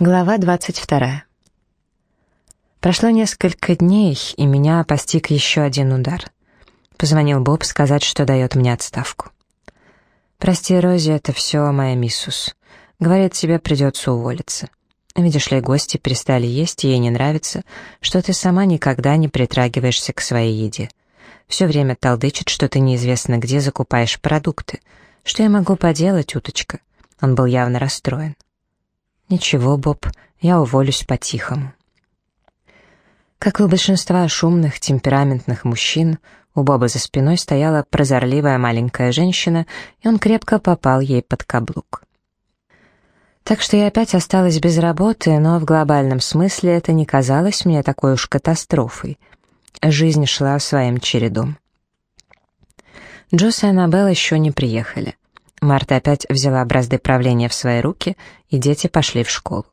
Глава 22. Прошло несколько дней, и меня постиг еще один удар. Позвонил Боб сказать, что дает мне отставку. «Прости, Рози, это все моя миссус. Говорит, тебе придется уволиться. Видишь ли, гости перестали есть, ей не нравится, что ты сама никогда не притрагиваешься к своей еде. Все время толдычит, что ты неизвестно где закупаешь продукты. Что я могу поделать, уточка?» Он был явно расстроен. «Ничего, Боб, я уволюсь по-тихому». Как и у большинства шумных, темпераментных мужчин, у Боба за спиной стояла прозорливая маленькая женщина, и он крепко попал ей под каблук. Так что я опять осталась без работы, но в глобальном смысле это не казалось мне такой уж катастрофой. Жизнь шла своим чередом. Джосс и Аннабелл еще не приехали. Марта опять взяла бразды правления в свои руки, и дети пошли в школу.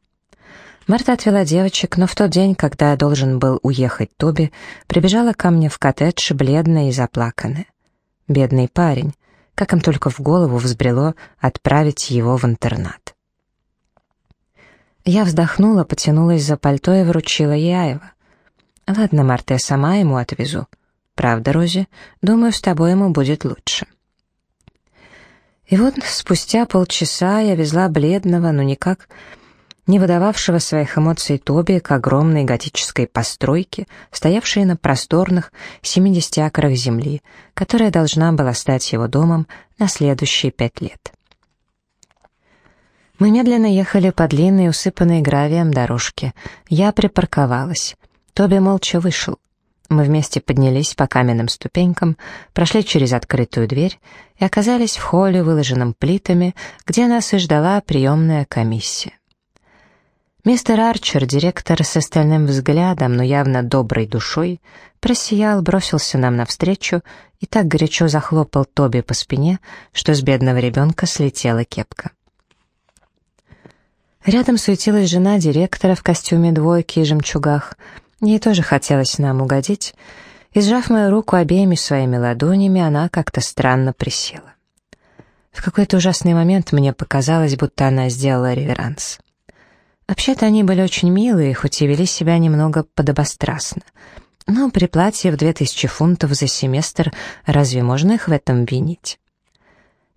Марта отвела девочек, но в тот день, когда должен был уехать Тоби, прибежала ко мне в коттедж, бледная и заплаканная. Бедный парень, как им только в голову взбрело отправить его в интернат. Я вздохнула, потянулась за пальто и вручила Айва. «Ладно, Марта, я сама ему отвезу. Правда, Рози? Думаю, с тобой ему будет лучше». И вот спустя полчаса я везла бледного, но никак не выдававшего своих эмоций Тоби к огромной готической постройке, стоявшей на просторных 70 акрах земли, которая должна была стать его домом на следующие пять лет. Мы медленно ехали по длинной, усыпанной гравием дорожке. Я припарковалась. Тоби молча вышел. Мы вместе поднялись по каменным ступенькам, прошли через открытую дверь и оказались в холле, выложенном плитами, где нас и ждала приемная комиссия. Мистер Арчер, директор с остальным взглядом, но явно доброй душой, просиял, бросился нам навстречу и так горячо захлопал Тоби по спине, что с бедного ребенка слетела кепка. Рядом суетилась жена директора в костюме двойки и жемчугах — Ей тоже хотелось нам угодить, и, сжав мою руку обеими своими ладонями, она как-то странно присела. В какой-то ужасный момент мне показалось, будто она сделала реверанс. Вообще-то они были очень милые, хоть и вели себя немного подобострастно. Но при платье в две тысячи фунтов за семестр разве можно их в этом винить?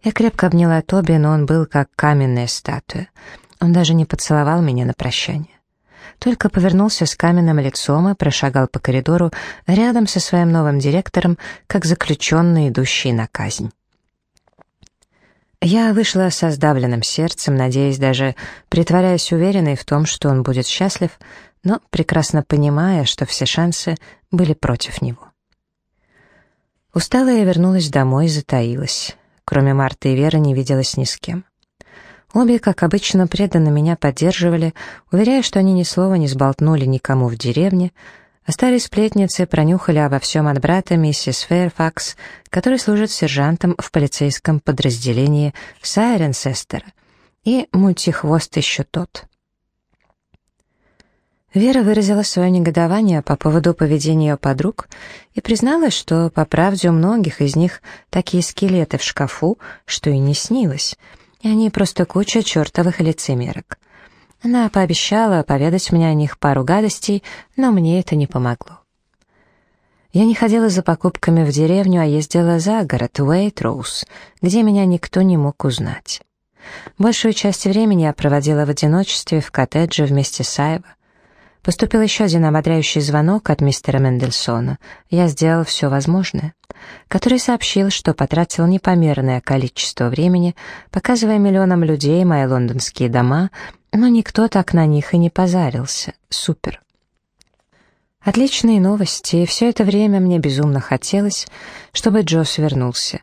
Я крепко обняла Тоби, но он был как каменная статуя. Он даже не поцеловал меня на прощание только повернулся с каменным лицом и прошагал по коридору рядом со своим новым директором, как заключенный, идущий на казнь. Я вышла со сдавленным сердцем, надеясь даже, притворяясь уверенной в том, что он будет счастлив, но прекрасно понимая, что все шансы были против него. Усталая я вернулась домой и затаилась. Кроме Марты и Веры не виделась ни с кем. Обе, как обычно, преданно меня поддерживали, уверяя, что они ни слова не сболтнули никому в деревне, а старые сплетницы пронюхали обо всем от брата миссис Фэрфакс, который служит сержантом в полицейском подразделении Сайренсестера, и мультихвост еще тот. Вера выразила свое негодование по поводу поведения ее подруг и призналась, что, по правде, у многих из них такие скелеты в шкафу, что и не снилось — и они просто куча чертовых лицемерок. Она пообещала поведать мне о них пару гадостей, но мне это не помогло. Я не ходила за покупками в деревню, а ездила за город, Уэйтроуз, где меня никто не мог узнать. Большую часть времени я проводила в одиночестве в коттедже вместе с Айва. Поступил еще один ободряющий звонок от мистера Мендельсона. Я сделал все возможное. Который сообщил, что потратил непомерное количество времени, показывая миллионам людей мои лондонские дома, но никто так на них и не позарился. Супер. Отличные новости, все это время мне безумно хотелось, чтобы Джосс вернулся,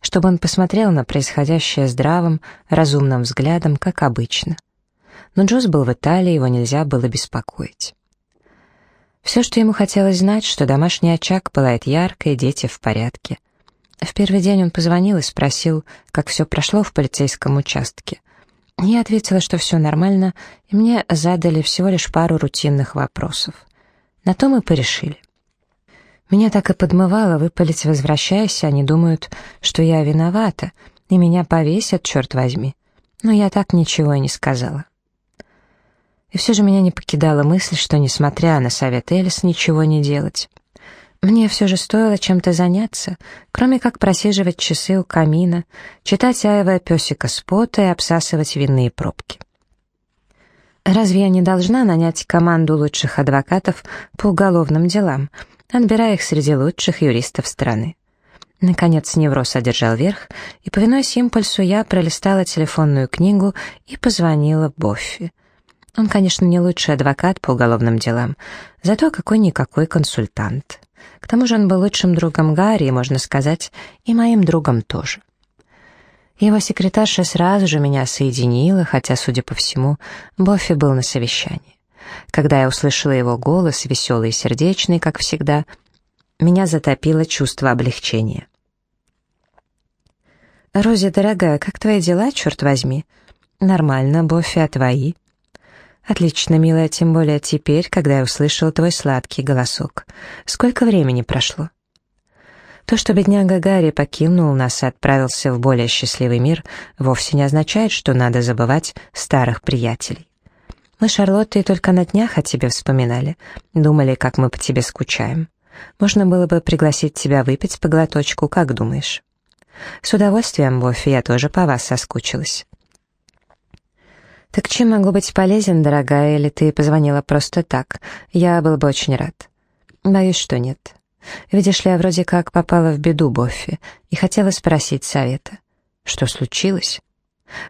чтобы он посмотрел на происходящее здравым, разумным взглядом, как обычно — но Джоз был в Италии, его нельзя было беспокоить. Все, что ему хотелось знать, что домашний очаг пылает ярко и дети в порядке. В первый день он позвонил и спросил, как все прошло в полицейском участке. Я ответила, что все нормально, и мне задали всего лишь пару рутинных вопросов. На то мы порешили. Меня так и подмывало выпалить, возвращаясь, они думают, что я виновата, и меня повесят, черт возьми. Но я так ничего и не сказала. И все же меня не покидала мысль, что, несмотря на совет Элис, ничего не делать. Мне все же стоило чем-то заняться, кроме как просиживать часы у камина, читать Аева песика Спота и обсасывать винные пробки. Разве я не должна нанять команду лучших адвокатов по уголовным делам, отбирая их среди лучших юристов страны? Наконец невроз одержал верх, и, повинуясь импульсу, я пролистала телефонную книгу и позвонила Боффи. Он, конечно, не лучший адвокат по уголовным делам, зато какой-никакой консультант. К тому же он был лучшим другом Гарри, можно сказать, и моим другом тоже. Его секретарша сразу же меня соединила, хотя, судя по всему, Боффи был на совещании. Когда я услышала его голос, веселый и сердечный, как всегда, меня затопило чувство облегчения. «Рози, дорогая, как твои дела, черт возьми?» «Нормально, Боффи, а твои?» «Отлично, милая, тем более теперь, когда я услышал твой сладкий голосок. Сколько времени прошло?» То, что бедняга Гарри покинул нас и отправился в более счастливый мир, вовсе не означает, что надо забывать старых приятелей. Мы, Шарлотта, и только на днях о тебе вспоминали, думали, как мы по тебе скучаем. Можно было бы пригласить тебя выпить по глоточку, как думаешь?» «С удовольствием, Боффи, я тоже по вас соскучилась». «Так чем могу быть полезен, дорогая, или ты позвонила просто так? Я был бы очень рад». «Боюсь, что нет. Видишь ли, я вроде как попала в беду, Боффи, и хотела спросить совета. Что случилось?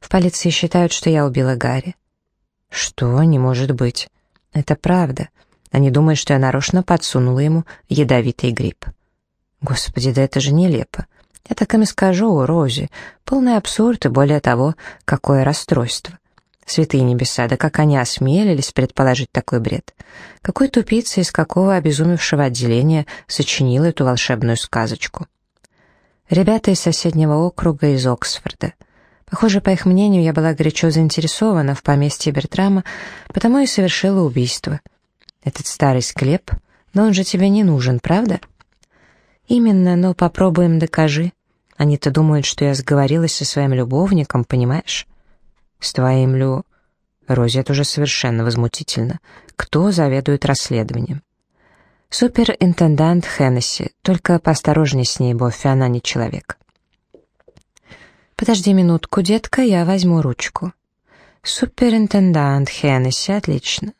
В полиции считают, что я убила Гарри». «Что? Не может быть. Это правда. Они думают, что я нарочно подсунула ему ядовитый гриб». «Господи, да это же нелепо. Я так им и скажу, Рози. Полный абсурд и, более того, какое расстройство. Святые небеса, да как они осмелились предположить такой бред? Какой тупица из какого обезумевшего отделения сочинил эту волшебную сказочку? Ребята из соседнего округа, из Оксфорда. Похоже, по их мнению, я была горячо заинтересована в поместье Бертрама, потому и совершила убийство. Этот старый склеп, но он же тебе не нужен, правда? Именно, но попробуем докажи. Они-то думают, что я сговорилась со своим любовником, понимаешь? С твоим Лю... Рози, это уже совершенно возмутительно. Кто заведует расследованием? Суперинтендант Хеннесси. Только поосторожней с ней, Боффи, она не человек. Подожди минутку, детка, я возьму ручку. Суперинтендант Хеннесси, отлично.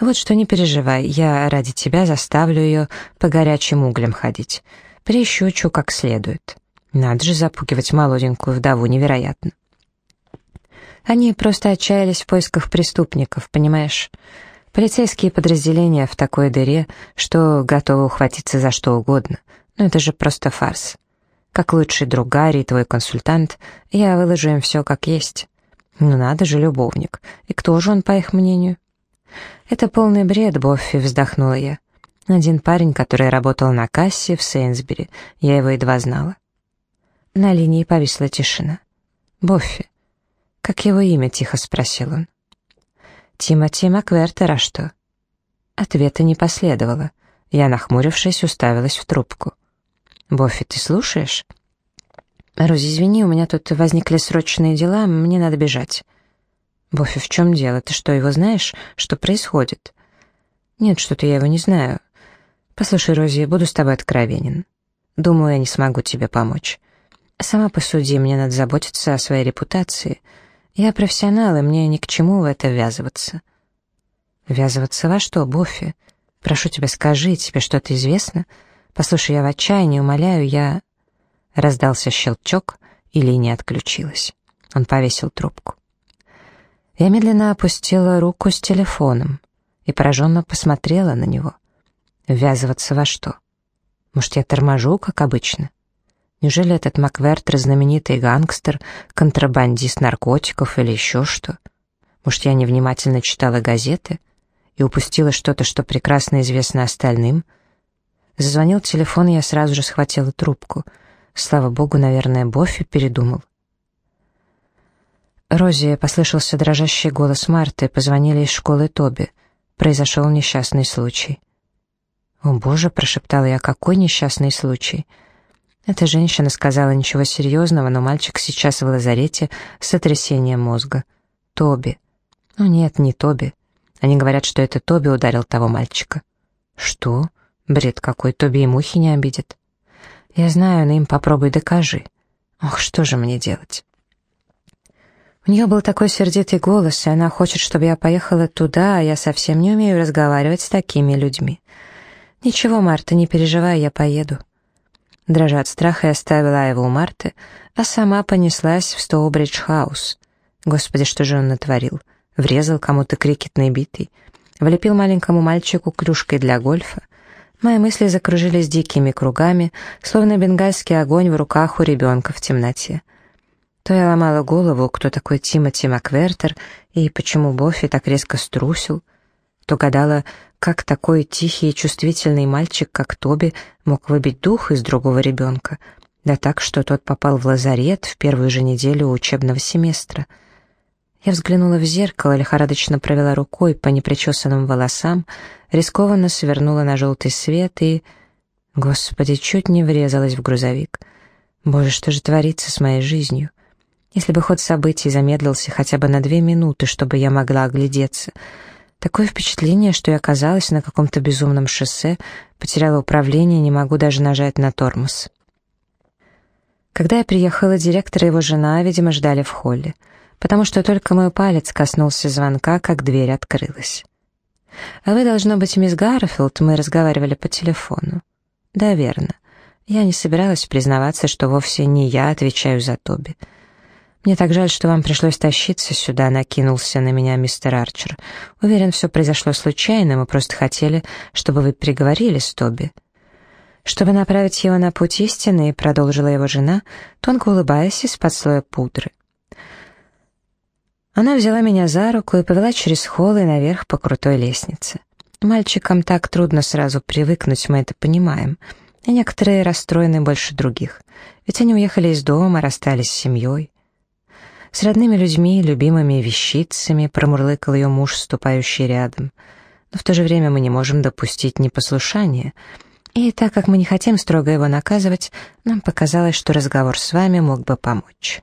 Вот что не переживай, я ради тебя заставлю ее по горячим углям ходить. Прищучу как следует. Надо же запугивать молоденькую вдову, невероятно. Они просто отчаялись в поисках преступников, понимаешь? Полицейские подразделения в такой дыре, что готовы ухватиться за что угодно. Но это же просто фарс. Как лучший друг Гарри твой консультант, я выложу им все как есть. Ну надо же, любовник. И кто же он, по их мнению? Это полный бред, Боффи, вздохнула я. Один парень, который работал на кассе в Сейнсбери, я его едва знала. На линии повисла тишина. «Боффи, «Как его имя?» — тихо спросил он. «Тимоти Маквертер, а что?» Ответа не последовало. Я, нахмурившись, уставилась в трубку. «Боффи, ты слушаешь?» «Рози, извини, у меня тут возникли срочные дела, мне надо бежать». «Боффи, в чем дело? Ты что, его знаешь? Что происходит?» «Нет, что-то я его не знаю. Послушай, Рози, буду с тобой откровенен. Думаю, я не смогу тебе помочь. Сама посуди, мне надо заботиться о своей репутации». Я профессионал, и мне ни к чему в это ввязываться. Ввязываться во что, Буффи? Прошу тебя, скажи, тебе что-то известно? Послушай, я в отчаянии, умоляю, я...» Раздался щелчок, и линия отключилась. Он повесил трубку. Я медленно опустила руку с телефоном и пораженно посмотрела на него. Ввязываться во что? Может, я торможу, как обычно? Неужели этот Маквертер знаменитый гангстер, контрабандист наркотиков или еще что? Может, я невнимательно читала газеты и упустила что-то, что прекрасно известно остальным? Зазвонил телефон, и я сразу же схватила трубку. Слава богу, наверное, Боффи передумал. «Рози», — послышался дрожащий голос Марты, позвонили из школы Тоби. Произошел несчастный случай. «О, боже», — прошептала я, — «какой несчастный случай?» Эта женщина сказала ничего серьезного, но мальчик сейчас в лазарете с сотрясением мозга. Тоби. Ну нет, не Тоби. Они говорят, что это Тоби ударил того мальчика». «Что? Бред какой, Тоби и мухи не обидит». «Я знаю, но им попробуй докажи». «Ох, что же мне делать?» У нее был такой сердитый голос, и она хочет, чтобы я поехала туда, а я совсем не умею разговаривать с такими людьми. «Ничего, Марта, не переживай, я поеду». Дрожа от страха, я оставила его у Марты, а сама понеслась в Стоубридж-хаус. Господи, что же он натворил? Врезал кому-то крикетной битой, влепил маленькому мальчику клюшкой для гольфа. Мои мысли закружились дикими кругами, словно бенгальский огонь в руках у ребенка в темноте. То я ломала голову, кто такой Тимоти Маквертер и почему Боффи так резко струсил, то гадала, как такой тихий и чувствительный мальчик, как Тоби, мог выбить дух из другого ребенка, да так, что тот попал в лазарет в первую же неделю учебного семестра. Я взглянула в зеркало, лихорадочно провела рукой по непричесанным волосам, рискованно свернула на желтый свет и... Господи, чуть не врезалась в грузовик. Боже, что же творится с моей жизнью? Если бы ход событий замедлился хотя бы на две минуты, чтобы я могла оглядеться. Такое впечатление, что я оказалась на каком-то безумном шоссе, потеряла управление, не могу даже нажать на тормоз. Когда я приехала, директор и его жена, видимо, ждали в холле, потому что только мой палец коснулся звонка, как дверь открылась. «А вы, должно быть, мисс Гарфилд, мы разговаривали по телефону». «Да, верно. Я не собиралась признаваться, что вовсе не я отвечаю за Тоби». «Мне так жаль, что вам пришлось тащиться сюда», — накинулся на меня мистер Арчер. «Уверен, все произошло случайно, мы просто хотели, чтобы вы переговорили с Тоби». Чтобы направить его на путь истины, продолжила его жена, тонко улыбаясь из-под слоя пудры. Она взяла меня за руку и повела через холл и наверх по крутой лестнице. Мальчикам так трудно сразу привыкнуть, мы это понимаем. И некоторые расстроены больше других. Ведь они уехали из дома, расстались с семьей. С родными людьми, любимыми вещицами промурлыкал ее муж, ступающий рядом. Но в то же время мы не можем допустить непослушания. И так как мы не хотим строго его наказывать, нам показалось, что разговор с вами мог бы помочь.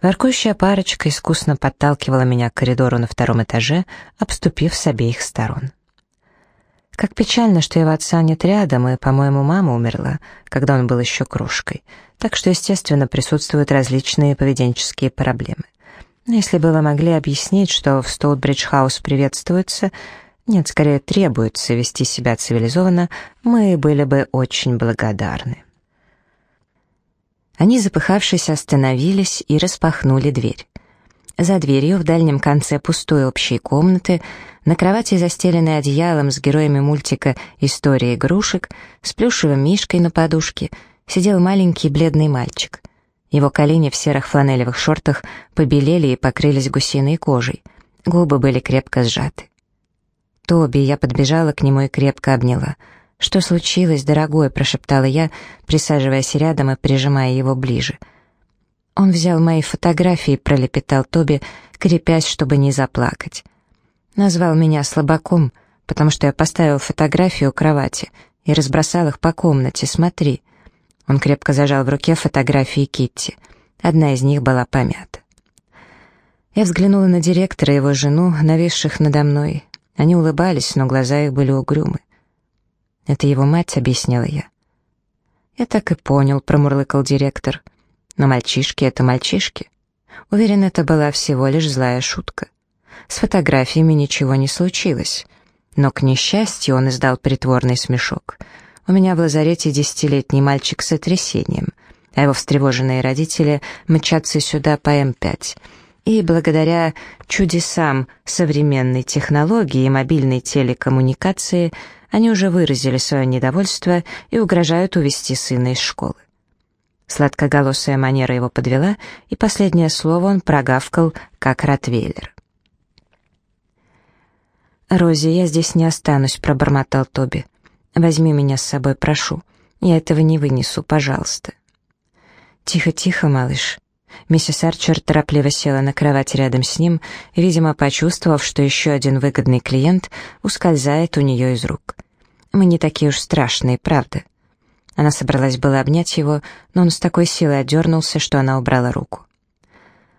Воркующая парочка искусно подталкивала меня к коридору на втором этаже, обступив с обеих сторон. Как печально, что его отца нет рядом, и, по-моему, мама умерла, когда он был еще крошкой, так что, естественно, присутствуют различные поведенческие проблемы. Но если бы вы могли объяснить, что в Стоутбридж-хаус приветствуется, нет, скорее требуется вести себя цивилизованно, мы были бы очень благодарны. Они, запыхавшись, остановились и распахнули дверь. За дверью в дальнем конце пустой общей комнаты, на кровати, застеленной одеялом с героями мультика «История игрушек», с плюшевым мишкой на подушке, сидел маленький бледный мальчик. Его колени в серых фланелевых шортах побелели и покрылись гусиной кожей. Губы были крепко сжаты. «Тоби», я подбежала к нему и крепко обняла. «Что случилось, дорогой?» — прошептала я, присаживаясь рядом и прижимая его ближе — он взял мои фотографии, пролепетал Тоби, крепясь, чтобы не заплакать. Назвал меня слабаком, потому что я поставил фотографию у кровати и разбросал их по комнате, смотри. Он крепко зажал в руке фотографии Китти. Одна из них была помята. Я взглянула на директора и его жену, нависших надо мной. Они улыбались, но глаза их были угрюмы. «Это его мать», — объяснила я. «Я так и понял», — промурлыкал директор. Но мальчишки — это мальчишки. Уверен, это была всего лишь злая шутка. С фотографиями ничего не случилось. Но, к несчастью, он издал притворный смешок. У меня в лазарете десятилетний мальчик с сотрясением, а его встревоженные родители мчатся сюда по М5. И благодаря чудесам современной технологии и мобильной телекоммуникации они уже выразили свое недовольство и угрожают увезти сына из школы. Сладкоголосая манера его подвела, и последнее слово он прогавкал, как ротвейлер. «Рози, я здесь не останусь», — пробормотал Тоби. «Возьми меня с собой, прошу. Я этого не вынесу, пожалуйста». «Тихо, тихо, малыш». Миссис Арчер торопливо села на кровать рядом с ним, видимо, почувствовав, что еще один выгодный клиент ускользает у нее из рук. «Мы не такие уж страшные, правда?» Она собралась было обнять его, но он с такой силой отдернулся, что она убрала руку.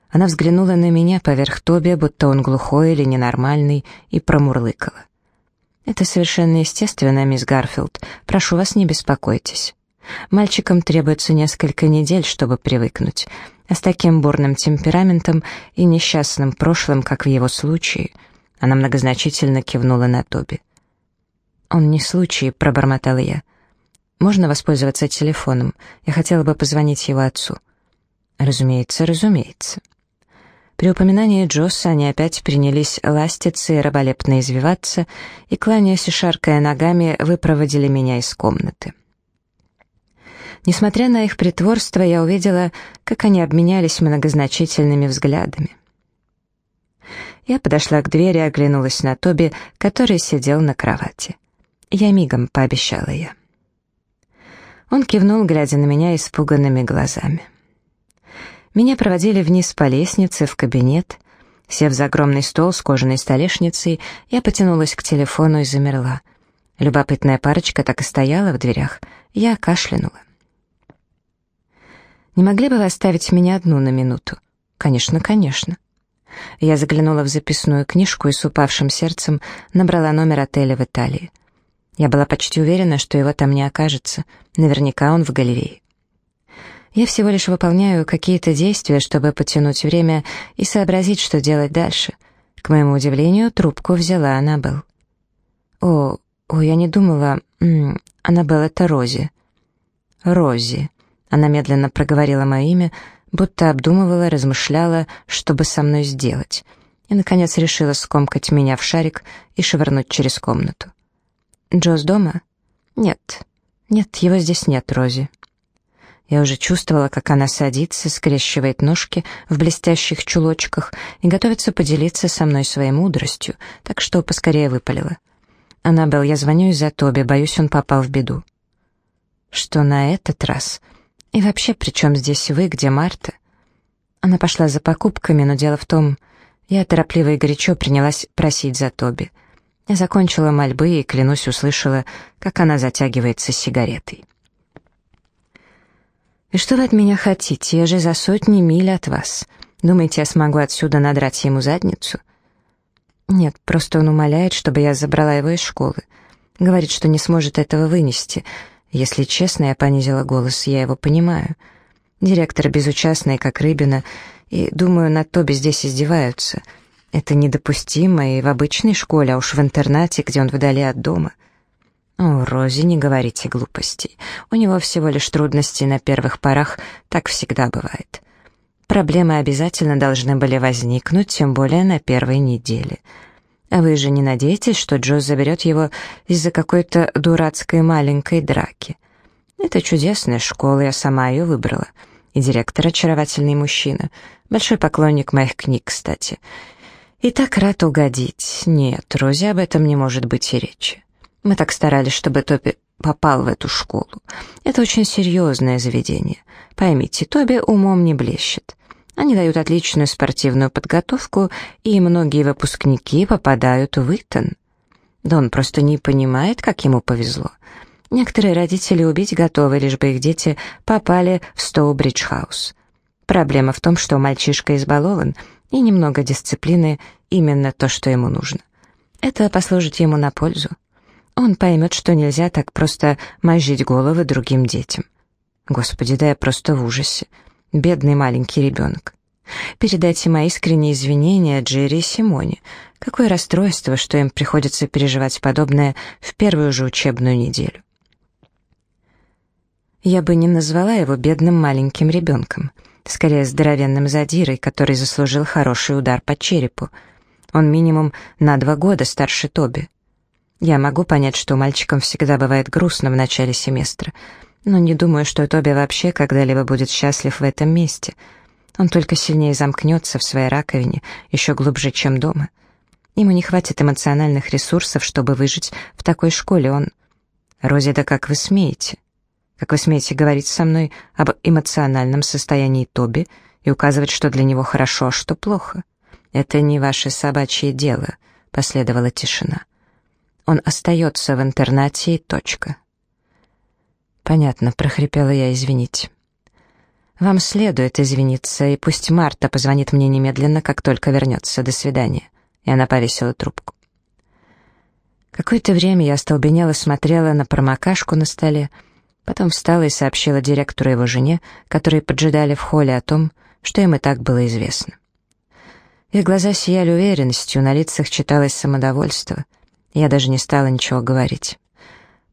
Она взглянула на меня поверх Тоби, будто он глухой или ненормальный, и промурлыкала. «Это совершенно естественно, мисс Гарфилд. Прошу вас, не беспокойтесь. Мальчикам требуется несколько недель, чтобы привыкнуть, а с таким бурным темпераментом и несчастным прошлым, как в его случае...» Она многозначительно кивнула на Тоби. «Он не случай», — пробормотала я. «Можно воспользоваться телефоном? Я хотела бы позвонить его отцу». «Разумеется, разумеется». При упоминании Джосса они опять принялись ластиться и раболепно извиваться, и, кланяясь и шаркая ногами, выпроводили меня из комнаты. Несмотря на их притворство, я увидела, как они обменялись многозначительными взглядами. Я подошла к двери и оглянулась на Тоби, который сидел на кровати. «Я мигом», — пообещала я. Он кивнул, глядя на меня испуганными глазами. Меня проводили вниз по лестнице в кабинет. Сев за огромный стол с кожаной столешницей, я потянулась к телефону и замерла. Любопытная парочка так и стояла в дверях. Я кашлянула. «Не могли бы вы оставить меня одну на минуту?» «Конечно, конечно». Я заглянула в записную книжку и с упавшим сердцем набрала номер отеля в Италии. Я была почти уверена, что его там не окажется. Наверняка он в галерее. Я всего лишь выполняю какие-то действия, чтобы потянуть время и сообразить, что делать дальше. К моему удивлению, трубку взяла Аннабелл. «О, о, я не думала... М -м, Аннабелл, это Рози». «Рози». Она медленно проговорила мое имя, будто обдумывала, размышляла, что бы со мной сделать, и, наконец, решила скомкать меня в шарик и швырнуть через комнату. Джоз дома? Нет. Нет, его здесь нет, Рози. Я уже чувствовала, как она садится, скрещивает ножки в блестящих чулочках и готовится поделиться со мной своей мудростью, так что поскорее выпалила. «Аннабелл, я звоню из-за Тоби, боюсь, он попал в беду». «Что на этот раз? И вообще, при чем здесь вы, где Марта?» Она пошла за покупками, но дело в том, я торопливо и горячо принялась просить за Тоби — я закончила мольбы и, клянусь, услышала, как она затягивается сигаретой. «И что вы от меня хотите? Я же за сотни миль от вас. Думаете, я смогу отсюда надрать ему задницу?» «Нет, просто он умоляет, чтобы я забрала его из школы. Говорит, что не сможет этого вынести. Если честно, я понизила голос, я его понимаю. Директор безучастный, как рыбина, и, думаю, над Тоби здесь издеваются». Это недопустимо и в обычной школе, а уж в интернате, где он вдали от дома. О, Рози, не говорите глупостей. У него всего лишь трудности на первых порах, так всегда бывает. Проблемы обязательно должны были возникнуть, тем более на первой неделе. А вы же не надеетесь, что Джо заберет его из-за какой-то дурацкой маленькой драки? Это чудесная школа, я сама ее выбрала. И директор очаровательный мужчина. Большой поклонник моих книг, кстати. И так рад угодить. Нет, Рози, об этом не может быть и речи. Мы так старались, чтобы Тоби попал в эту школу. Это очень серьезное заведение. Поймите, Тоби умом не блещет. Они дают отличную спортивную подготовку, и многие выпускники попадают в Итон. Да он просто не понимает, как ему повезло. Некоторые родители убить готовы, лишь бы их дети попали в Стоубридж-хаус. Проблема в том, что мальчишка избалован — и немного дисциплины — именно то, что ему нужно. Это послужит ему на пользу. Он поймет, что нельзя так просто мозжить головы другим детям. Господи, да я просто в ужасе. Бедный маленький ребенок. Передайте мои искренние извинения Джерри и Симоне. Какое расстройство, что им приходится переживать подобное в первую же учебную неделю. Я бы не назвала его бедным маленьким ребенком — скорее здоровенным задирой, который заслужил хороший удар по черепу. Он минимум на два года старше Тоби. Я могу понять, что мальчикам всегда бывает грустно в начале семестра, но не думаю, что Тоби вообще когда-либо будет счастлив в этом месте. Он только сильнее замкнется в своей раковине, еще глубже, чем дома. Ему не хватит эмоциональных ресурсов, чтобы выжить в такой школе. Он... Рози, да как вы смеете? Как вы смеете говорить со мной об эмоциональном состоянии Тоби и указывать, что для него хорошо, а что плохо? Это не ваше собачье дело, последовала тишина. Он остается в интернате и точка. Понятно, прохрипела я, извините. «Вам следует извиниться, и пусть Марта позвонит мне немедленно, как только вернется. До свидания». И она повесила трубку. Какое-то время я остолбенела смотрела на промокашку на столе, потом встала и сообщила директору и его жене, которые поджидали в холле о том, что им и так было известно. Их глаза сияли уверенностью, на лицах читалось самодовольство. Я даже не стала ничего говорить.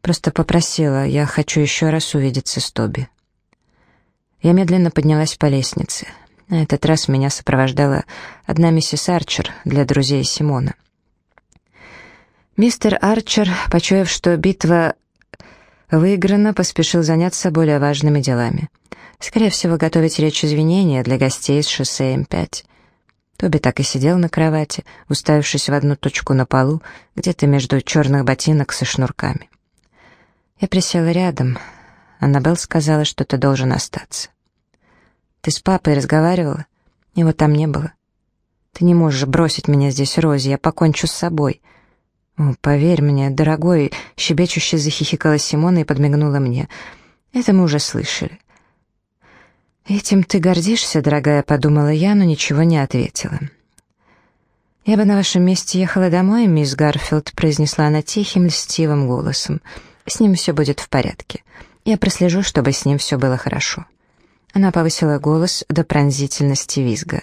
Просто попросила, я хочу еще раз увидеться с Тоби. Я медленно поднялась по лестнице. На этот раз меня сопровождала одна миссис Арчер для друзей Симона. Мистер Арчер, почуяв, что битва выиграна, поспешил заняться более важными делами. Скорее всего, готовить речь извинения для гостей с шоссе М5. Тоби так и сидел на кровати, уставившись в одну точку на полу, где-то между черных ботинок со шнурками. Я присела рядом. Аннабелл сказала, что ты должен остаться. Ты с папой разговаривала? Его там не было. Ты не можешь бросить меня здесь, Рози, я покончу с собой. «О, поверь мне, дорогой», — щебечуще захихикала Симона и подмигнула мне. «Это мы уже слышали». «Этим ты гордишься, дорогая», — подумала я, но ничего не ответила. «Я бы на вашем месте ехала домой, мисс Гарфилд», — произнесла она тихим, льстивым голосом. «С ним все будет в порядке. Я прослежу, чтобы с ним все было хорошо». Она повысила голос до пронзительности визга.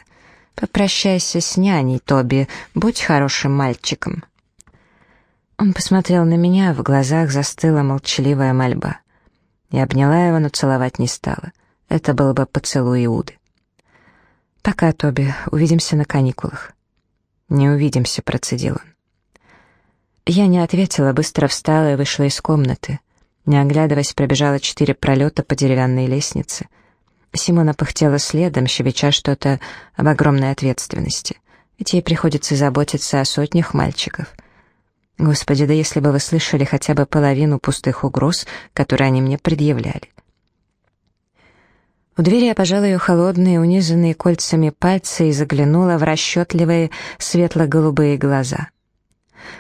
«Попрощайся с няней, Тоби, будь хорошим мальчиком». Он посмотрел на меня, в глазах застыла молчаливая мольба. Я обняла его, но целовать не стала. Это было бы поцелуй Иуды. «Пока, Тоби, увидимся на каникулах». «Не увидимся», — процедил он. Я не ответила, быстро встала и вышла из комнаты. Не оглядываясь, пробежала четыре пролета по деревянной лестнице. Симона пыхтела следом, щебеча что-то об огромной ответственности. Ведь ей приходится заботиться о сотнях мальчиков. Господи, да если бы вы слышали хотя бы половину пустых угроз, которые они мне предъявляли. У двери я пожала ее холодные, унизанные кольцами пальцы и заглянула в расчетливые светло-голубые глаза.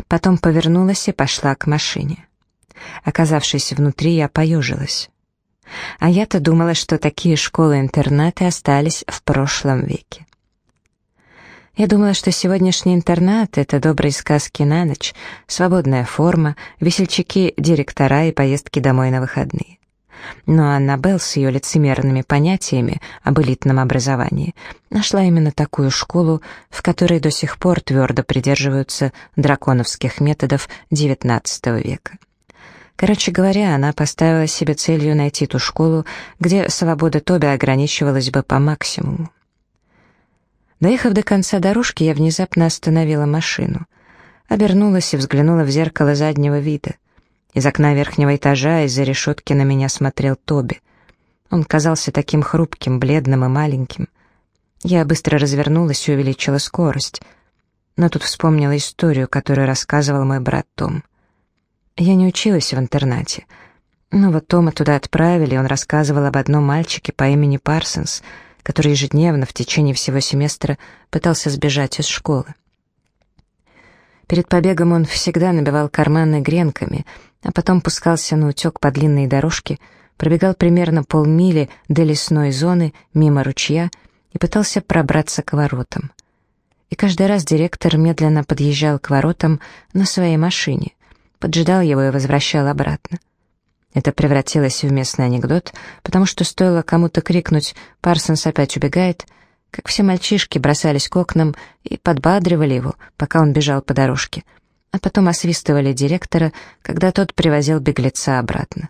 Потом повернулась и пошла к машине. Оказавшись внутри, я поежилась. А я-то думала, что такие школы-интернаты остались в прошлом веке. Я думала, что сегодняшний интернат — это добрые сказки на ночь, свободная форма, весельчаки, директора и поездки домой на выходные. Но Аннабелл с ее лицемерными понятиями об элитном образовании нашла именно такую школу, в которой до сих пор твердо придерживаются драконовских методов XIX века. Короче говоря, она поставила себе целью найти ту школу, где свобода Тоби ограничивалась бы по максимуму. Доехав до конца дорожки, я внезапно остановила машину. Обернулась и взглянула в зеркало заднего вида. Из окна верхнего этажа из-за решетки на меня смотрел Тоби. Он казался таким хрупким, бледным и маленьким. Я быстро развернулась и увеличила скорость. Но тут вспомнила историю, которую рассказывал мой брат Том. Я не училась в интернате. Но вот Тома туда отправили, и он рассказывал об одном мальчике по имени Парсонс — который ежедневно в течение всего семестра пытался сбежать из школы. Перед побегом он всегда набивал карманы гренками, а потом пускался на утек по длинной дорожке, пробегал примерно полмили до лесной зоны мимо ручья и пытался пробраться к воротам. И каждый раз директор медленно подъезжал к воротам на своей машине, поджидал его и возвращал обратно. Это превратилось в местный анекдот, потому что стоило кому-то крикнуть «Парсонс опять убегает», как все мальчишки бросались к окнам и подбадривали его, пока он бежал по дорожке, а потом освистывали директора, когда тот привозил беглеца обратно.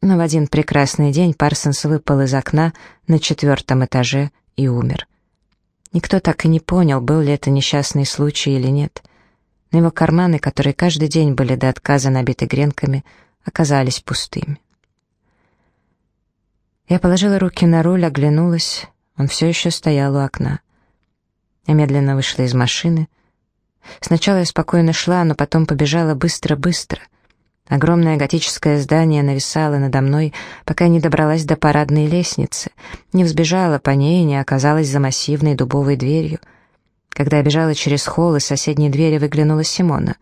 Но в один прекрасный день Парсонс выпал из окна на четвертом этаже и умер. Никто так и не понял, был ли это несчастный случай или нет. Но его карманы, которые каждый день были до отказа набиты гренками, — оказались пустыми. Я положила руки на руль, оглянулась. Он все еще стоял у окна. Я медленно вышла из машины. Сначала я спокойно шла, но потом побежала быстро-быстро. Огромное готическое здание нависало надо мной, пока не добралась до парадной лестницы, не взбежала по ней и не оказалась за массивной дубовой дверью. Когда я бежала через холл, из соседней двери выглянула Симона.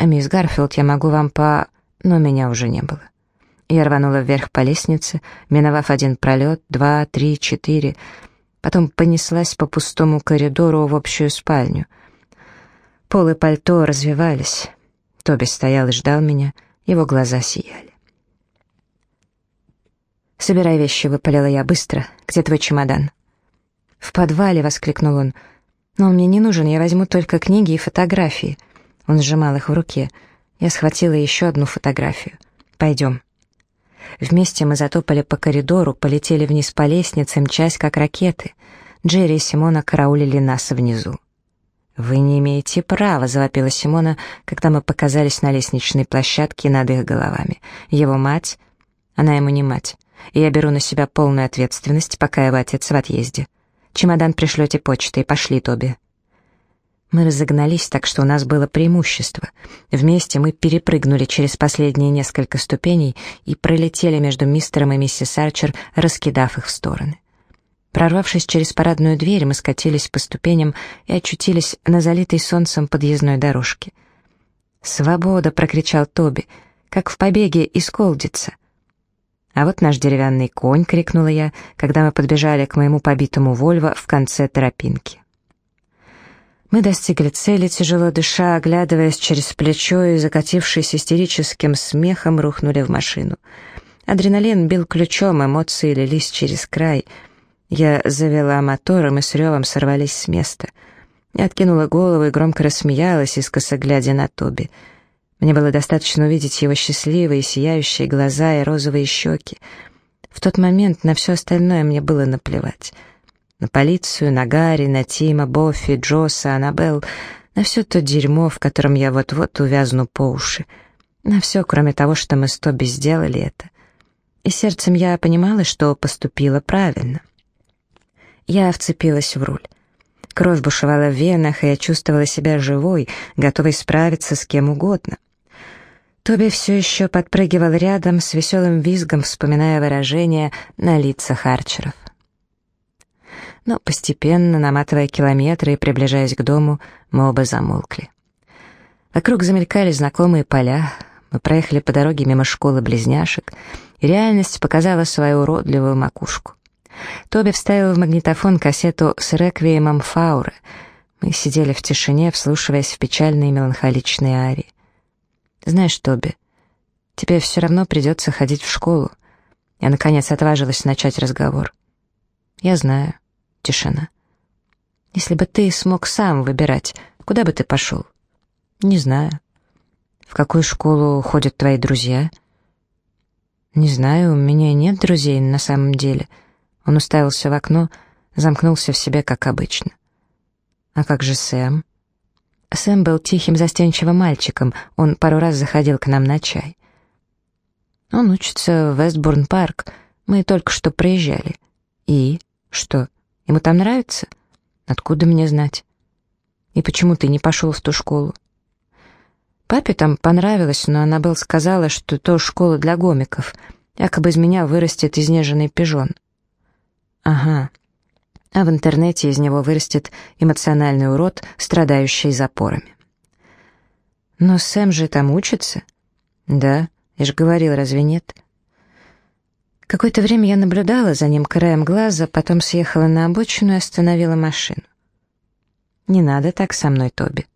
«Мисс Гарфилд, я могу вам по...» но меня уже не было. Я рванула вверх по лестнице, миновав один пролет, два, три, четыре, потом понеслась по пустому коридору в общую спальню. Пол и пальто развивались. Тоби стоял и ждал меня, его глаза сияли. «Собирай вещи», — выпалила я быстро. «Где твой чемодан?» «В подвале», — воскликнул он. «Но он мне не нужен, я возьму только книги и фотографии». Он сжимал их в руке. Я схватила еще одну фотографию. «Пойдем». Вместе мы затопали по коридору, полетели вниз по лестнице, мчась как ракеты. Джерри и Симона караулили нас внизу. «Вы не имеете права», — завопила Симона, когда мы показались на лестничной площадке над их головами. «Его мать...» «Она ему не мать и я беру на себя полную ответственность, пока его отец в отъезде. Чемодан пришлете почтой, пошли, Тоби». Мы разогнались так, что у нас было преимущество. Вместе мы перепрыгнули через последние несколько ступеней и пролетели между мистером и миссис Арчер, раскидав их в стороны. Прорвавшись через парадную дверь, мы скатились по ступеням и очутились на залитой солнцем подъездной дорожке. «Свобода!» — прокричал Тоби, как в побеге из Колдица. «А вот наш деревянный конь!» — крикнула я, когда мы подбежали к моему побитому Вольво в конце тропинки. Мы достигли цели, тяжело дыша, оглядываясь через плечо и, закатившись истерическим смехом, рухнули в машину. Адреналин бил ключом, эмоции лились через край. Я завела мотором и с ревом сорвались с места. Я откинула голову и громко рассмеялась, искоса глядя на Тоби — мне было достаточно увидеть его счастливые, сияющие глаза и розовые щеки. В тот момент на все остальное мне было наплевать. На полицию, на Гарри, на Тима, Боффи, Джоса, Аннабелл, на все то дерьмо, в котором я вот-вот увязну по уши. На все, кроме того, что мы с Тоби сделали это. И сердцем я понимала, что поступила правильно. Я вцепилась в руль. Кровь бушевала в венах, и я чувствовала себя живой, готовой справиться с кем угодно. Тоби все еще подпрыгивал рядом с веселым визгом, вспоминая выражения на лицах арчеров. Но постепенно, наматывая километры и приближаясь к дому, мы оба замолкли. Вокруг замелькали знакомые поля, мы проехали по дороге мимо школы близняшек, и реальность показала свою уродливую макушку. Тоби вставил в магнитофон кассету с реквиемом Фауры. Мы сидели в тишине, вслушиваясь в печальные меланхоличные арии. «Знаешь, Тоби, тебе все равно придется ходить в школу». Я, наконец, отважилась начать разговор. «Я знаю. Тишина. Если бы ты смог сам выбирать, куда бы ты пошел?» «Не знаю». «В какую школу ходят твои друзья?» «Не знаю, у меня нет друзей на самом деле». Он уставился в окно, замкнулся в себе, как обычно. «А как же Сэм?» Сэм был тихим, застенчивым мальчиком, он пару раз заходил к нам на чай. Он учится в Вестбурн-парк, мы только что приезжали. И? Что, ему там нравится? Откуда мне знать? И почему ты не пошел в ту школу? Папе там понравилось, но Аннабелл сказала, что то школа для гомиков, якобы из меня вырастет изнеженный пижон. Ага, а в интернете из него вырастет эмоциональный урод, страдающий запорами. Но Сэм же там учится? Да, я же говорил, разве нет? Какое-то время я наблюдала за ним краем глаза, потом съехала на обочину и остановила машину. «Не надо так со мной, Тоби».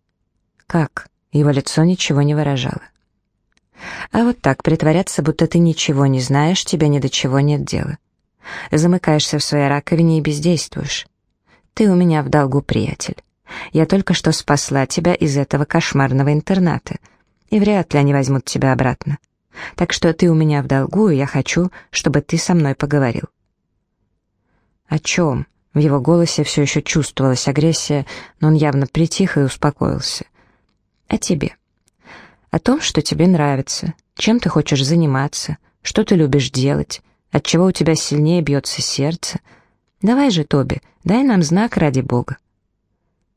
«Как?» Его лицо ничего не выражало. «А вот так притворяться, будто ты ничего не знаешь, тебе ни до чего нет дела. Замыкаешься в своей раковине и бездействуешь. Ты у меня в долгу, приятель. Я только что спасла тебя из этого кошмарного интерната, и вряд ли они возьмут тебя обратно. Так что ты у меня в долгу, и я хочу, чтобы ты со мной поговорил». «О чем?» В его голосе все еще чувствовалась агрессия, но он явно притих и успокоился. «О тебе. О том, что тебе нравится, чем ты хочешь заниматься, что ты любишь делать, Отчего у тебя сильнее бьется сердце? Давай же, Тоби, дай нам знак ради бога».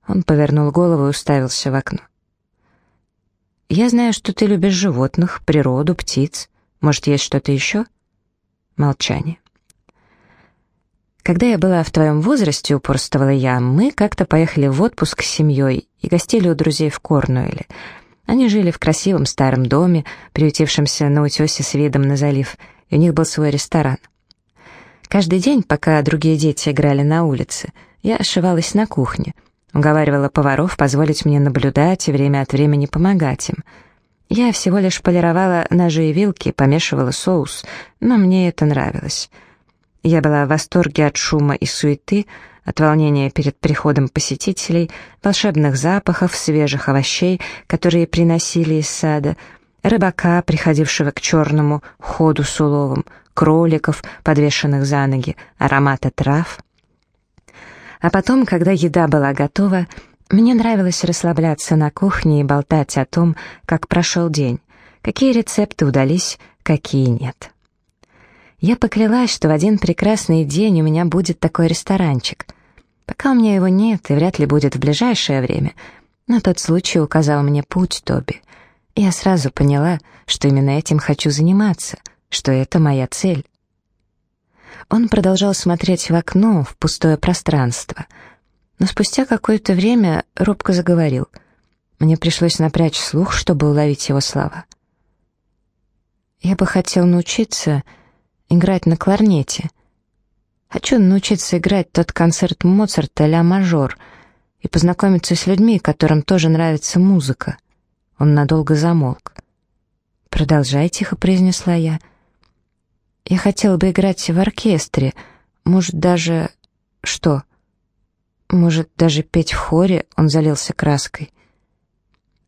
Он повернул голову и уставился в окно. «Я знаю, что ты любишь животных, природу, птиц. Может, есть что-то еще?» Молчание. «Когда я была в твоем возрасте, — упорствовала я, — мы как-то поехали в отпуск с семьей и гостили у друзей в Корнуэле. Они жили в красивом старом доме, приютившемся на утесе с видом на залив, и у них был свой ресторан. Каждый день, пока другие дети играли на улице, я ошивалась на кухне, уговаривала поваров позволить мне наблюдать и время от времени помогать им. Я всего лишь полировала ножи и вилки, помешивала соус, но мне это нравилось. Я была в восторге от шума и суеты, от волнения перед приходом посетителей, волшебных запахов, свежих овощей, которые приносили из сада, рыбака, приходившего к черному ходу с уловом, кроликов, подвешенных за ноги, аромата трав. А потом, когда еда была готова, мне нравилось расслабляться на кухне и болтать о том, как прошел день, какие рецепты удались, какие нет. Я поклялась, что в один прекрасный день у меня будет такой ресторанчик. Пока у меня его нет и вряд ли будет в ближайшее время, но тот случай указал мне путь, Тоби. Я сразу поняла, что именно этим хочу заниматься, что это моя цель. Он продолжал смотреть в окно, в пустое пространство, но спустя какое-то время робко заговорил. Мне пришлось напрячь слух, чтобы уловить его слова. «Я бы хотел научиться играть на кларнете», Хочу научиться играть тот концерт Моцарта «Ля мажор» и познакомиться с людьми, которым тоже нравится музыка. Он надолго замолк. «Продолжай», — тихо произнесла я. «Я хотела бы играть в оркестре, может, даже... что? Может, даже петь в хоре?» — он залился краской.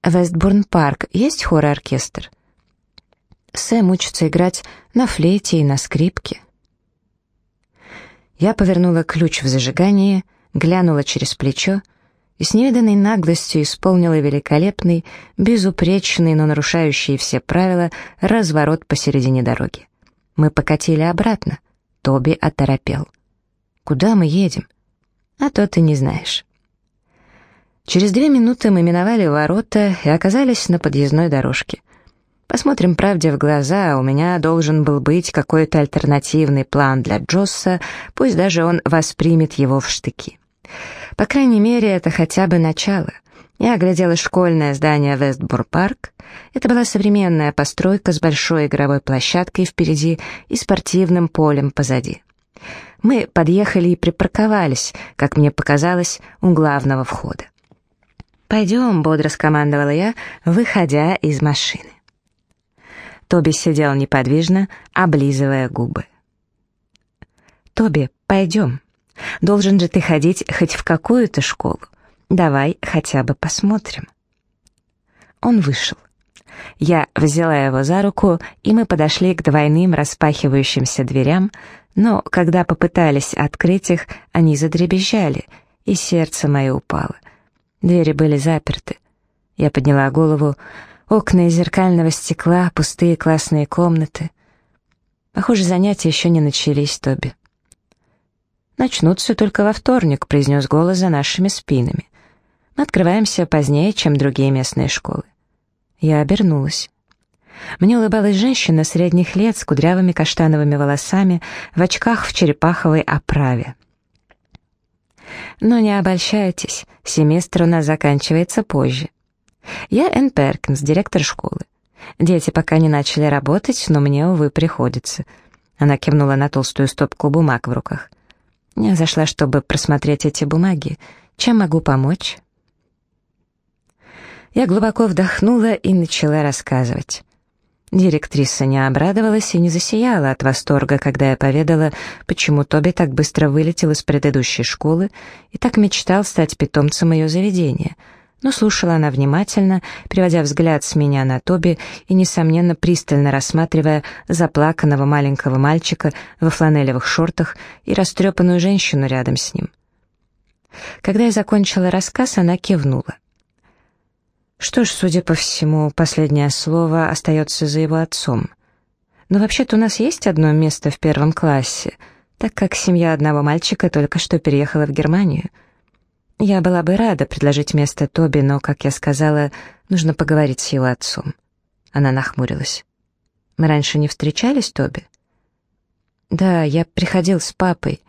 «Вестбурн Парк есть хор и оркестр?» Сэм учится играть на флейте и на скрипке. Я повернула ключ в зажигании, глянула через плечо и с невиданной наглостью исполнила великолепный, безупречный, но нарушающий все правила разворот посередине дороги. Мы покатили обратно. Тоби оторопел. «Куда мы едем?» «А то ты не знаешь». Через две минуты мы миновали ворота и оказались на подъездной дорожке. Посмотрим правде в глаза, у меня должен был быть какой-то альтернативный план для Джосса, пусть даже он воспримет его в штыки. По крайней мере, это хотя бы начало. Я оглядела школьное здание Вестбур-парк. Это была современная постройка с большой игровой площадкой впереди и спортивным полем позади. Мы подъехали и припарковались, как мне показалось, у главного входа. «Пойдем», — бодро скомандовала я, выходя из машины. Тоби сидел неподвижно, облизывая губы. «Тоби, пойдем. Должен же ты ходить хоть в какую-то школу. Давай хотя бы посмотрим». Он вышел. Я взяла его за руку, и мы подошли к двойным распахивающимся дверям, но когда попытались открыть их, они задребезжали, и сердце мое упало. Двери были заперты. Я подняла голову, Окна из зеркального стекла, пустые классные комнаты. Похоже, занятия еще не начались, Тоби. «Начнутся только во вторник», — произнес голос за нашими спинами. «Мы открываемся позднее, чем другие местные школы». Я обернулась. Мне улыбалась женщина средних лет с кудрявыми каштановыми волосами, в очках в черепаховой оправе. Но не обольщайтесь, семестр у нас заканчивается позже. Я Энн Перкинс, директор школы. Дети пока не начали работать, но мне, увы, приходится. Она кивнула на толстую стопку бумаг в руках. Я зашла, чтобы просмотреть эти бумаги. Чем могу помочь? Я глубоко вдохнула и начала рассказывать. Директриса не обрадовалась и не засияла от восторга, когда я поведала, почему Тоби так быстро вылетел из предыдущей школы и так мечтал стать питомцем ее заведения — но слушала она внимательно, переводя взгляд с меня на Тоби и, несомненно, пристально рассматривая заплаканного маленького мальчика во фланелевых шортах и растрепанную женщину рядом с ним. Когда я закончила рассказ, она кивнула. Что ж, судя по всему, последнее слово остается за его отцом. Но вообще-то у нас есть одно место в первом классе, так как семья одного мальчика только что переехала в Германию — я была бы рада предложить место Тоби, но, как я сказала, нужно поговорить с его отцом. Она нахмурилась. Мы раньше не встречались, Тоби? Да, я приходил с папой.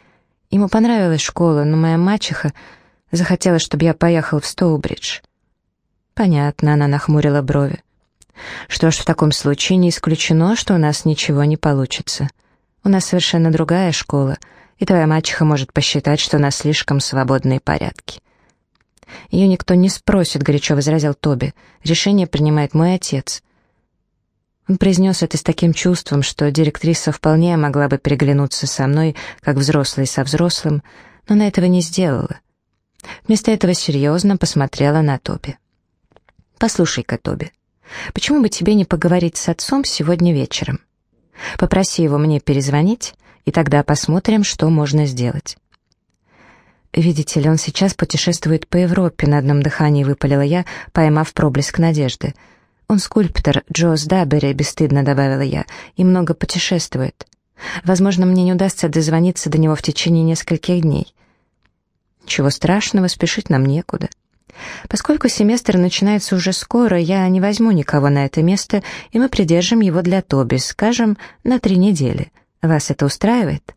Ему понравилась школа, но моя мачеха захотела, чтобы я поехал в Стоубридж. Понятно, она нахмурила брови. Что ж, в таком случае не исключено, что у нас ничего не получится. У нас совершенно другая школа, и твоя мачеха может посчитать, что у нас слишком свободные порядки. Ее никто не спросит, горячо возразил Тоби. Решение принимает мой отец. Он произнес это с таким чувством, что директриса вполне могла бы переглянуться со мной, как взрослый со взрослым, но она этого не сделала. Вместо этого серьезно посмотрела на Тоби. «Послушай-ка, Тоби, почему бы тебе не поговорить с отцом сегодня вечером? Попроси его мне перезвонить, и тогда посмотрим, что можно сделать». «Видите ли, он сейчас путешествует по Европе», — на одном дыхании выпалила я, поймав проблеск надежды — «Он скульптор, Джоз Даббери», — бесстыдно добавила я, — «и много путешествует. Возможно, мне не удастся дозвониться до него в течение нескольких дней». «Чего страшного, спешить нам некуда». Поскольку семестр начинается уже скоро, я не возьму никого на это место, и мы придержим его для Тоби, скажем, на три недели. Вас это устраивает?»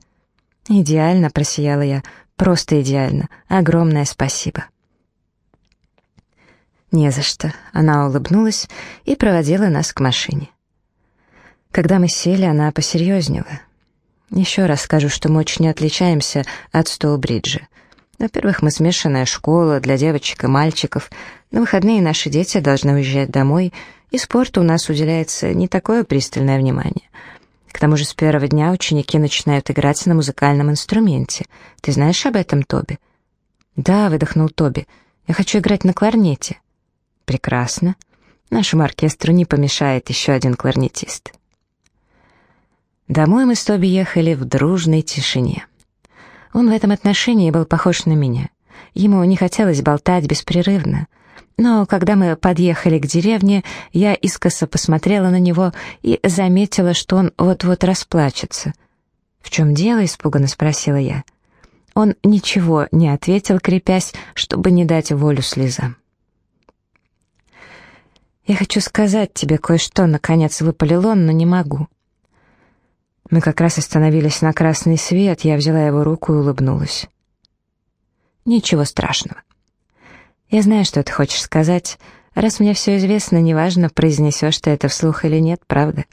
«Идеально», — просияла я, — «просто идеально. Огромное спасибо». «Не за что», — она улыбнулась и проводила нас к машине. Когда мы сели, она посерьезнела. «Еще раз скажу, что мы очень отличаемся от Стоубриджа. Во-первых, мы смешанная школа для девочек и мальчиков. На выходные наши дети должны уезжать домой, и спорту у нас уделяется не такое пристальное внимание. К тому же с первого дня ученики начинают играть на музыкальном инструменте. Ты знаешь об этом, Тоби?» «Да», — выдохнул Тоби. «Я хочу играть на кларнете». Прекрасно. Нашему оркестру не помешает еще один кларнетист. Домой мы с Тоби ехали в дружной тишине. Он в этом отношении был похож на меня. Ему не хотелось болтать беспрерывно. Но когда мы подъехали к деревне, я искоса посмотрела на него и заметила, что он вот-вот расплачется. «В чем дело?» — испуганно спросила я. Он ничего не ответил, крепясь, чтобы не дать волю слезам. «Я хочу сказать тебе кое-что», — наконец выпалил он, но не могу. Мы как раз остановились на красный свет, я взяла его руку и улыбнулась. «Ничего страшного. Я знаю, что ты хочешь сказать. Раз мне все известно, неважно, произнесешь ты это вслух или нет, правда?»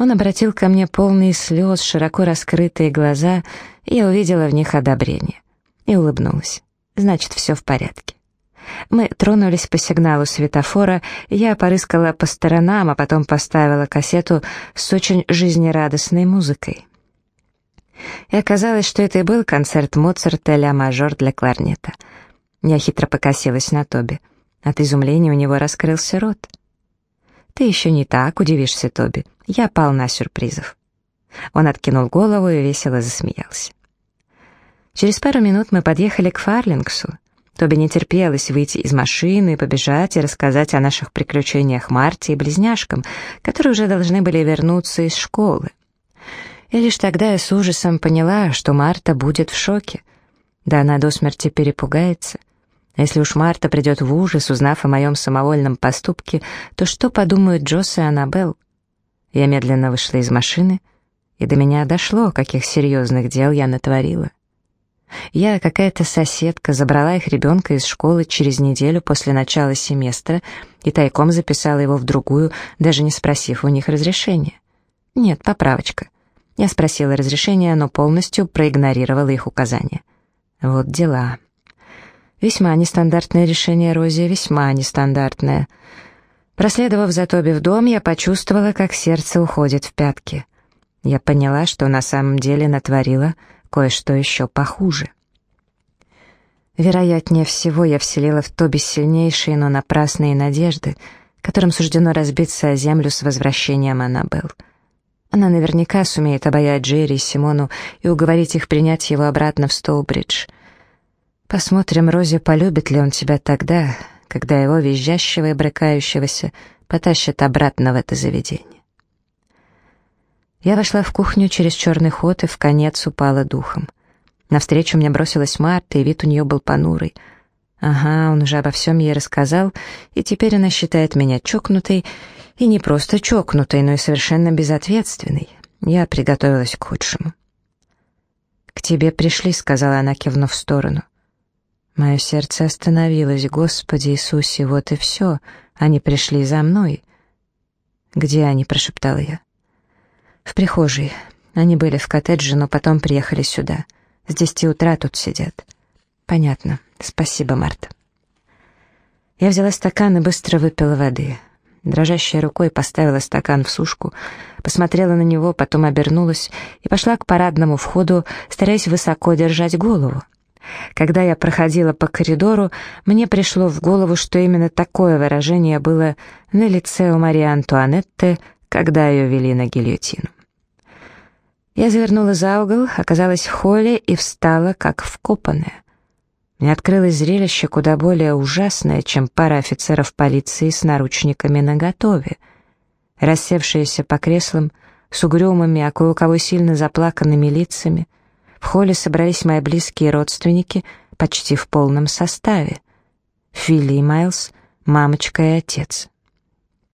Он обратил ко мне полные слез, широко раскрытые глаза, и я увидела в них одобрение. И улыбнулась. «Значит, все в порядке». Мы тронулись по сигналу светофора, я порыскала по сторонам, а потом поставила кассету с очень жизнерадостной музыкой. И оказалось, что это и был концерт Моцарта «Ля мажор» для кларнета. Я хитро покосилась на Тоби. От изумления у него раскрылся рот. «Ты еще не так удивишься, Тоби. Я полна сюрпризов». Он откинул голову и весело засмеялся. Через пару минут мы подъехали к Фарлингсу. Тоби не терпелось выйти из машины, побежать и рассказать о наших приключениях Марте и близняшкам, которые уже должны были вернуться из школы. И лишь тогда я с ужасом поняла, что Марта будет в шоке. Да она до смерти перепугается. А если уж Марта придет в ужас, узнав о моем самовольном поступке, то что подумают Джосс и Аннабелл? Я медленно вышла из машины, и до меня дошло, каких серьезных дел я натворила. Я, какая-то соседка, забрала их ребенка из школы через неделю после начала семестра и тайком записала его в другую, даже не спросив у них разрешения. Нет, поправочка. Я спросила разрешения, но полностью проигнорировала их указания. Вот дела. Весьма нестандартное решение, Рози, весьма нестандартное. Проследовав за Тоби в дом, я почувствовала, как сердце уходит в пятки. Я поняла, что на самом деле натворила — кое-что еще похуже. Вероятнее всего, я вселила в Тоби сильнейшие, но напрасные надежды, которым суждено разбиться о землю с возвращением Аннабелл. Она наверняка сумеет обаять Джерри и Симону и уговорить их принять его обратно в Стоубридж. Посмотрим, Рози, полюбит ли он тебя тогда, когда его визжащего и брыкающегося потащат обратно в это заведение. Я вошла в кухню через черный ход и в конец упала духом. Навстречу мне бросилась Марта, и вид у нее был понурый. Ага, он уже обо всем ей рассказал, и теперь она считает меня чокнутой, и не просто чокнутой, но и совершенно безответственной. Я приготовилась к худшему. «К тебе пришли», — сказала она, кивнув в сторону. Мое сердце остановилось. Господи Иисусе, вот и все. Они пришли за мной. «Где они?» — прошептала я. «В прихожей. Они были в коттедже, но потом приехали сюда. С десяти утра тут сидят». «Понятно. Спасибо, Марта». Я взяла стакан и быстро выпила воды. Дрожащей рукой поставила стакан в сушку, посмотрела на него, потом обернулась и пошла к парадному входу, стараясь высоко держать голову. Когда я проходила по коридору, мне пришло в голову, что именно такое выражение было на лице у Марии Антуанетты, когда ее вели на гильотину. Я завернула за угол, оказалась в холле и встала, как вкопанная. Мне открылось зрелище куда более ужасное, чем пара офицеров полиции с наручниками наготове. Рассевшиеся по креслам, с угрюмыми, а кое-кого сильно заплаканными лицами, в холле собрались мои близкие родственники почти в полном составе. Филли и Майлз, мамочка и отец.